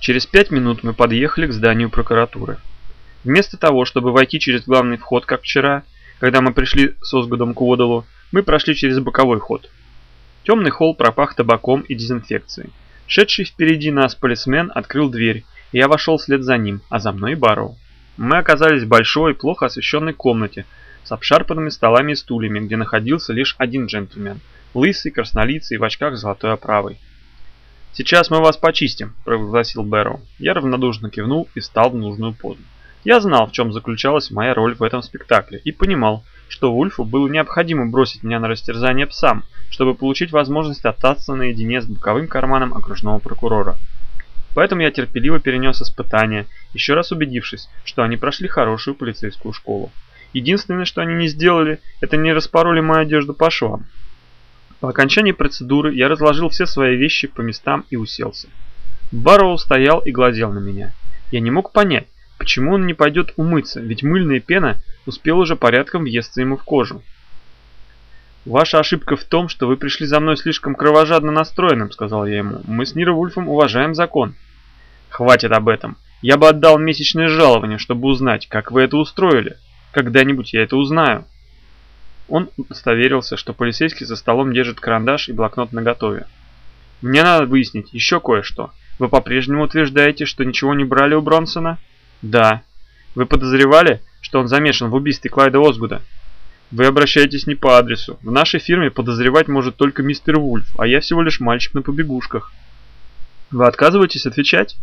Через пять минут мы подъехали к зданию прокуратуры. Вместо того, чтобы войти через главный вход, как вчера, когда мы пришли с Озгудом к Уодалу, мы прошли через боковой ход. Темный холл пропах табаком и дезинфекцией. Шедший впереди нас полисмен открыл дверь, и я вошел вслед за ним, а за мной Барроу. Мы оказались в большой, плохо освещенной комнате с обшарпанными столами и стульями, где находился лишь один джентльмен, лысый, краснолицый, в очках с золотой оправой. «Сейчас мы вас почистим», – провозгласил Бэрроу. Я равнодушно кивнул и встал в нужную позу. Я знал, в чем заключалась моя роль в этом спектакле, и понимал, что Вульфу было необходимо бросить меня на растерзание псам, чтобы получить возможность остаться наедине с боковым карманом окружного прокурора. Поэтому я терпеливо перенес испытания, еще раз убедившись, что они прошли хорошую полицейскую школу. Единственное, что они не сделали, это не распороли мою одежду по швам. По окончании процедуры я разложил все свои вещи по местам и уселся. Барроу стоял и глазел на меня. Я не мог понять, почему он не пойдет умыться, ведь мыльная пена успела уже порядком въесться ему в кожу. «Ваша ошибка в том, что вы пришли за мной слишком кровожадно настроенным», — сказал я ему. «Мы с Ниро Вульфом уважаем закон». «Хватит об этом. Я бы отдал месячное жалование, чтобы узнать, как вы это устроили. Когда-нибудь я это узнаю». Он удостоверился, что полицейский за столом держит карандаш и блокнот наготове. «Мне надо выяснить еще кое-что. Вы по-прежнему утверждаете, что ничего не брали у Бронсона?» «Да». «Вы подозревали, что он замешан в убийстве Клайда Озгуда?» «Вы обращаетесь не по адресу. В нашей фирме подозревать может только мистер Вульф, а я всего лишь мальчик на побегушках». «Вы отказываетесь отвечать?»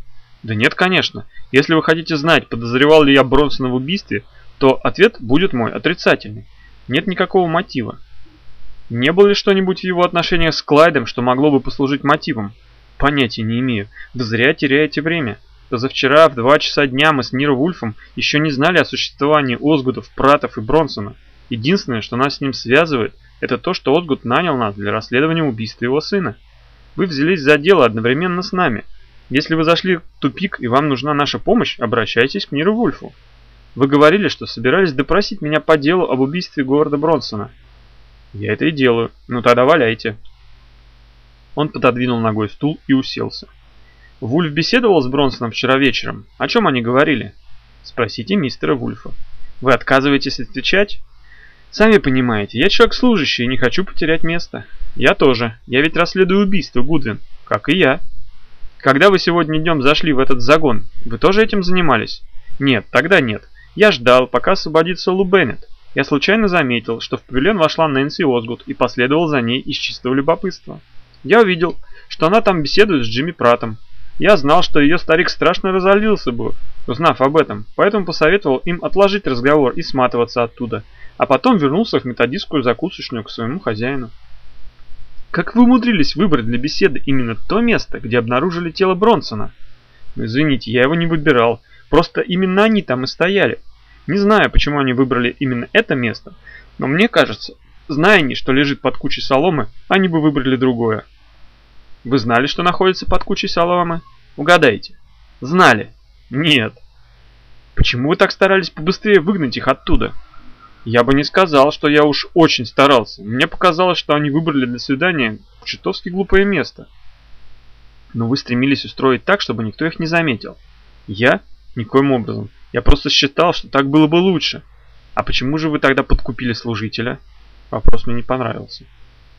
«Да нет, конечно. Если вы хотите знать, подозревал ли я Бронсона в убийстве, то ответ будет мой отрицательный. Нет никакого мотива. Не было ли что-нибудь в его отношениях с Клайдом, что могло бы послужить мотивом? Понятия не имею. Вы зря теряете время. Позавчера в два часа дня мы с Ниро Вульфом еще не знали о существовании Озгудов, Пратов и Бронсона. Единственное, что нас с ним связывает, это то, что Озгуд нанял нас для расследования убийства его сына. Вы взялись за дело одновременно с нами. Если вы зашли в тупик и вам нужна наша помощь, обращайтесь к Ниру Вульфу. Вы говорили, что собирались допросить меня по делу об убийстве Говарда Бронсона. Я это и делаю. Ну тогда валяйте. Он пододвинул ногой стул и уселся. Вульф беседовал с Бронсоном вчера вечером. О чем они говорили? Спросите мистера Вульфа. Вы отказываетесь отвечать? Сами понимаете, я человек служащий и не хочу потерять место. Я тоже. Я ведь расследую убийство, Гудвин. Как и я. Когда вы сегодня днем зашли в этот загон, вы тоже этим занимались? Нет, тогда нет. Я ждал, пока освободится Лу Беннет. Я случайно заметил, что в павильон вошла Нэнси Озгуд и последовал за ней из чистого любопытства. Я увидел, что она там беседует с Джимми Пратом. Я знал, что ее старик страшно разозлился бы, узнав об этом, поэтому посоветовал им отложить разговор и сматываться оттуда, а потом вернулся в методистскую закусочную к своему хозяину. Как вы умудрились выбрать для беседы именно то место, где обнаружили тело Бронсона? Ну, извините, я его не выбирал, просто именно они там и стояли. Не знаю, почему они выбрали именно это место, но мне кажется, зная они, что лежит под кучей соломы, они бы выбрали другое. Вы знали, что находится под кучей соломы? Угадайте. Знали? Нет. Почему вы так старались побыстрее выгнать их оттуда? Я бы не сказал, что я уж очень старался. Мне показалось, что они выбрали для свидания чертовски глупое место. Но вы стремились устроить так, чтобы никто их не заметил. Я? Никоим образом. Я просто считал, что так было бы лучше. А почему же вы тогда подкупили служителя? Вопрос мне не понравился.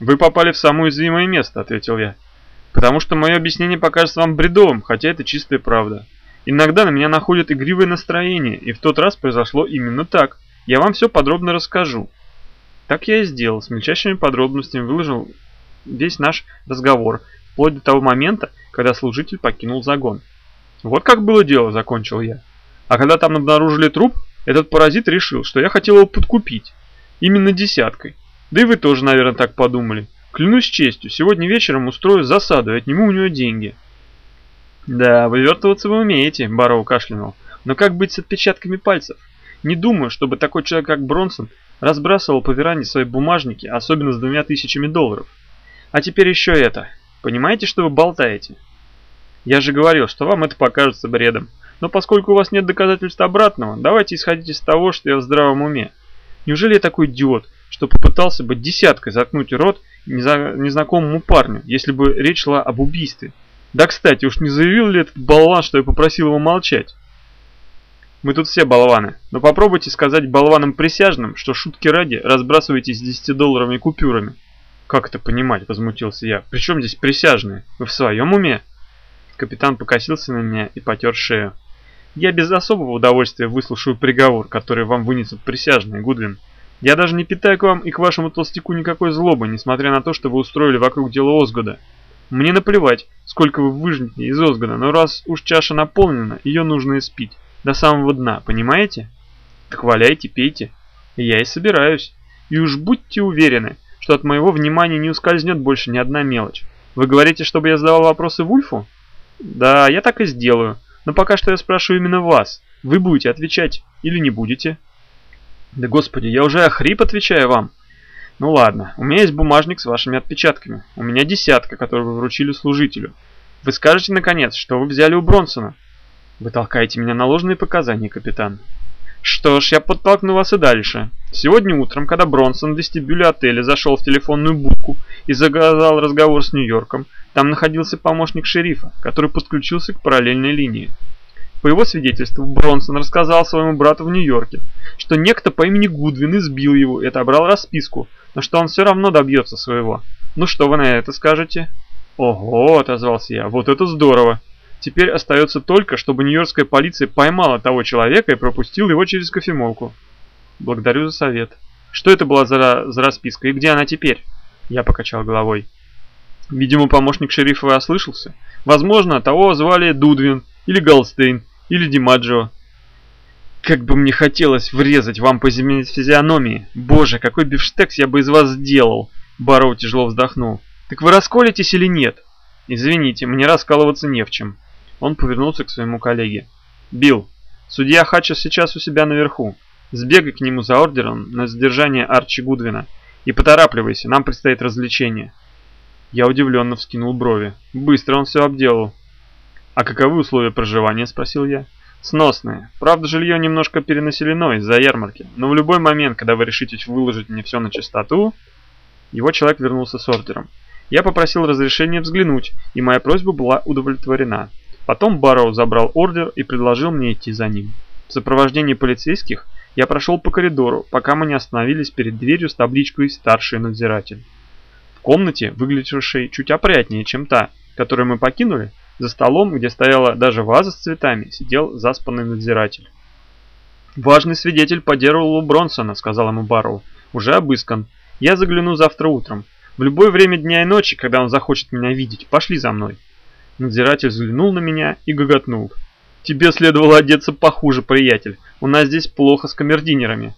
Вы попали в самое уязвимое место, ответил я. Потому что мое объяснение покажется вам бредовым, хотя это чистая правда. Иногда на меня находит игривое настроение, и в тот раз произошло именно так. Я вам все подробно расскажу. Так я и сделал, с мельчайшими подробностями выложил весь наш разговор, вплоть до того момента, когда служитель покинул загон. Вот как было дело, закончил я. А когда там обнаружили труп, этот паразит решил, что я хотел его подкупить. Именно десяткой. Да и вы тоже, наверное, так подумали. Клянусь честью, сегодня вечером устрою засаду и отниму у него деньги. Да, вывертываться вы умеете, Барроу кашлянул. Но как быть с отпечатками пальцев? Не думаю, чтобы такой человек, как Бронсон, разбрасывал по веранде свои бумажники, особенно с двумя тысячами долларов. А теперь еще это. Понимаете, что вы болтаете? Я же говорил, что вам это покажется бредом. Но поскольку у вас нет доказательств обратного, давайте исходить из того, что я в здравом уме. Неужели я такой идиот, что попытался бы десяткой заткнуть рот незнакомому парню, если бы речь шла об убийстве? Да, кстати, уж не заявил ли этот болван, что я попросил его молчать? Мы тут все болваны, но попробуйте сказать болванам присяжным, что шутки ради разбрасываетесь 10-долларовыми купюрами. Как это понимать, возмутился я. Причем здесь присяжные? Вы в своем уме? Капитан покосился на меня и потер шею. Я без особого удовольствия выслушаю приговор, который вам вынесут присяжные, Гудвин. Я даже не питаю к вам и к вашему толстяку никакой злобы, несмотря на то, что вы устроили вокруг дела Озгода. Мне наплевать, сколько вы выжмете из Озгода, но раз уж чаша наполнена, ее нужно испить. До самого дна, понимаете? Так валяйте, пейте. Я и собираюсь. И уж будьте уверены, что от моего внимания не ускользнет больше ни одна мелочь. Вы говорите, чтобы я задавал вопросы Вульфу? Да, я так и сделаю. Но пока что я спрашиваю именно вас. Вы будете отвечать или не будете? Да господи, я уже охрип отвечаю вам. Ну ладно, у меня есть бумажник с вашими отпечатками. У меня десятка, которую вы вручили служителю. Вы скажете, наконец, что вы взяли у Бронсона. Вы толкаете меня на ложные показания, капитан. Что ж, я подтолкну вас и дальше. Сегодня утром, когда Бронсон в вестибюле отеля зашел в телефонную будку и заказал разговор с Нью-Йорком, там находился помощник шерифа, который подключился к параллельной линии. По его свидетельству, Бронсон рассказал своему брату в Нью-Йорке, что некто по имени Гудвин избил его и отобрал расписку, но что он все равно добьется своего. Ну что вы на это скажете? Ого, отозвался я, вот это здорово. Теперь остается только, чтобы нью-йоркская полиция поймала того человека и пропустила его через кофемолку. Благодарю за совет. Что это была за, за расписка и где она теперь? Я покачал головой. Видимо, помощник шерифа ослышался. Возможно, того звали Дудвин или Голстейн или Димаджо. Как бы мне хотелось врезать вам по физиономии. Боже, какой бифштекс я бы из вас сделал. Барроу тяжело вздохнул. Так вы расколетесь или нет? Извините, мне раскалываться не в чем. Он повернулся к своему коллеге. «Билл, судья Хатчес сейчас у себя наверху. Сбегай к нему за ордером на задержание Арчи Гудвина и поторапливайся, нам предстоит развлечение». Я удивленно вскинул брови. Быстро он все обделал. «А каковы условия проживания?» – спросил я. «Сносные. Правда, жилье немножко перенаселено из-за ярмарки, но в любой момент, когда вы решитесь выложить мне все на чистоту...» Его человек вернулся с ордером. Я попросил разрешения взглянуть, и моя просьба была удовлетворена. Потом Барроу забрал ордер и предложил мне идти за ним. В сопровождении полицейских я прошел по коридору, пока мы не остановились перед дверью с табличкой «Старший надзиратель». В комнате, выглядевшей чуть опрятнее, чем та, которую мы покинули, за столом, где стояла даже ваза с цветами, сидел заспанный надзиратель. «Важный свидетель по делу Бронсона», — сказал ему Барроу. «Уже обыскан. Я загляну завтра утром. В любое время дня и ночи, когда он захочет меня видеть, пошли за мной». Надзиратель взглянул на меня и гоготнул. «Тебе следовало одеться похуже, приятель. У нас здесь плохо с камердинерами.